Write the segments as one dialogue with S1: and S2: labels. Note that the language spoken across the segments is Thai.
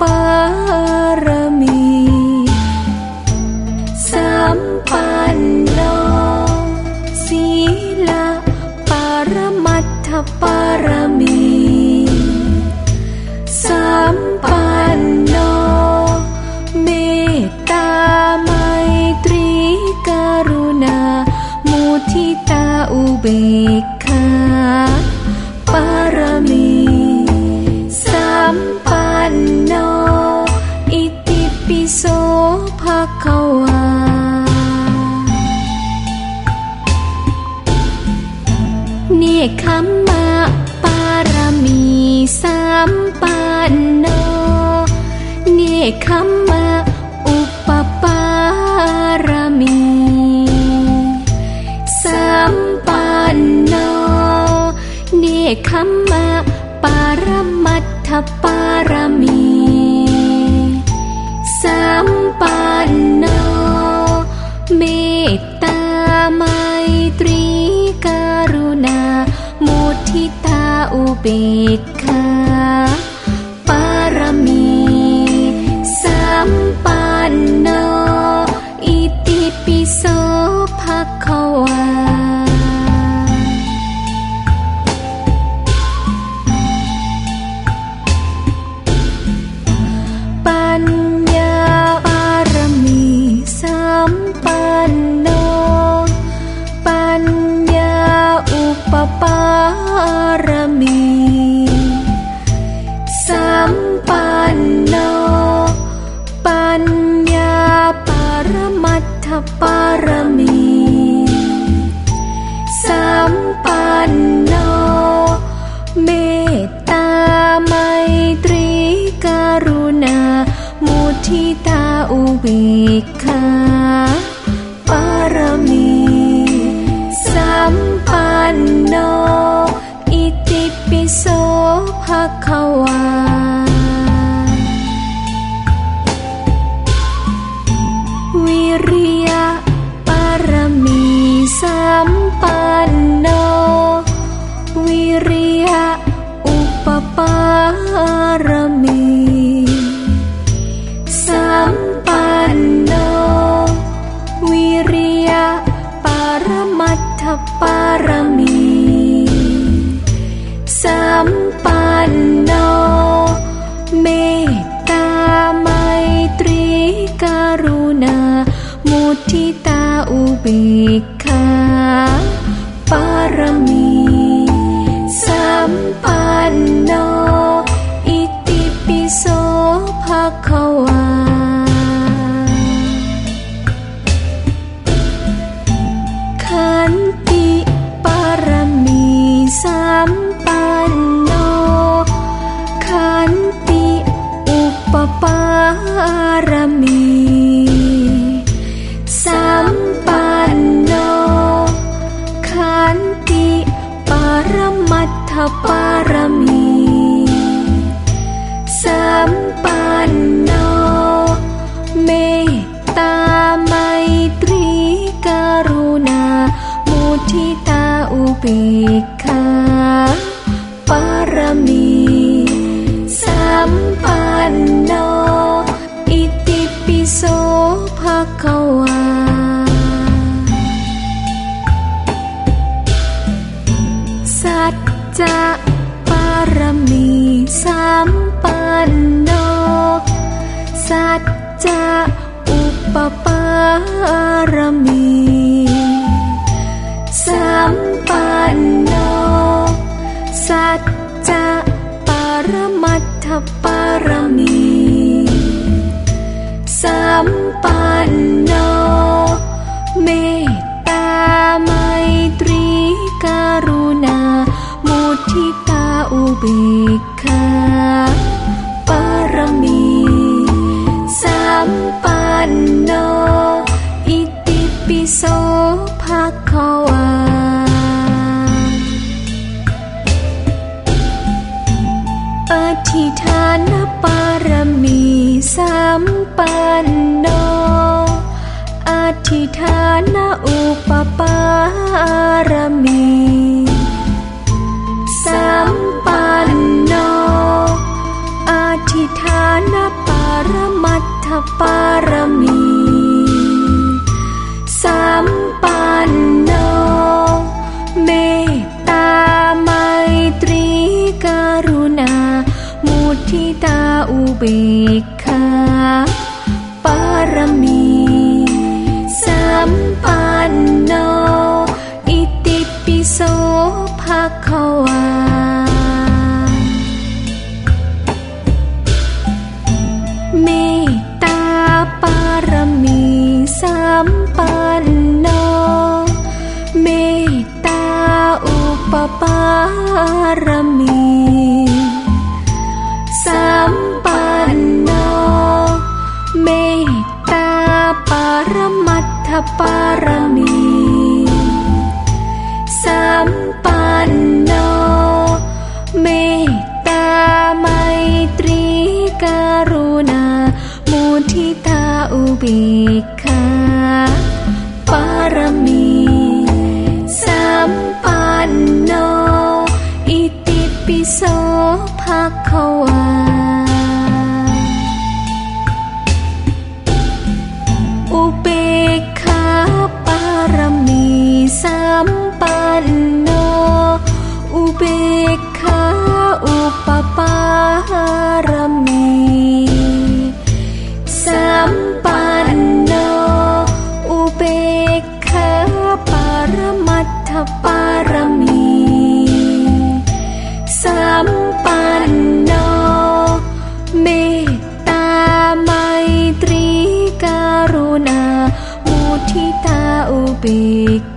S1: ปารมี สัมปันโนศีลาปารมัตถปารมี สัมปันโนเมตตาไมตรีกรุณา มุทิตาอุเบก คัมมะปารมีสามปันโน เนคัมมะอุปปารมีสามปันโน เนคัมมะปารมัตถปารมี beat. hak kau ทิตาอุเบกขาปารมีสัมปันโนอิติปิโสภะคะวะ ปารมีสัมปันโารมีสัมปันโน สัจจะปรมัตถปารมีสัมปันโน เมตตาไมตรีการุณา มุทิตาอุเบก ธิฐานปารมีสัมปันโนอธิฐานอุปปารมีสัมปันโนอธิฐานปารมัตถปารมี อุเบกขาปารมี สัมปันโน อิติปิโสภะคะวาเมตตาปารมี สัมปันโน เมตตาอุปปารมี ปารมี สัมปันโน เมตตาไมตรีการุณา มุทิตาอุเบกขาปารมี สัมปันโน อิติปิโสภะคะวาอุเบ ปารมัตถปารมี สัมปันโนเมตตาไมตรีการุณา มุทิตาอุเบก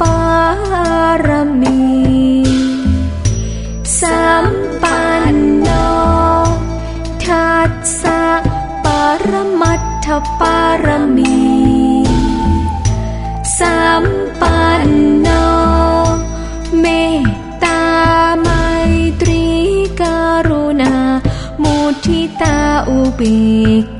S1: ปารมี สัมปันโนทัสสะปรมัตถปารมี สัมปันโนเมตตาไมตรีการุณา มุทิตาอุเบก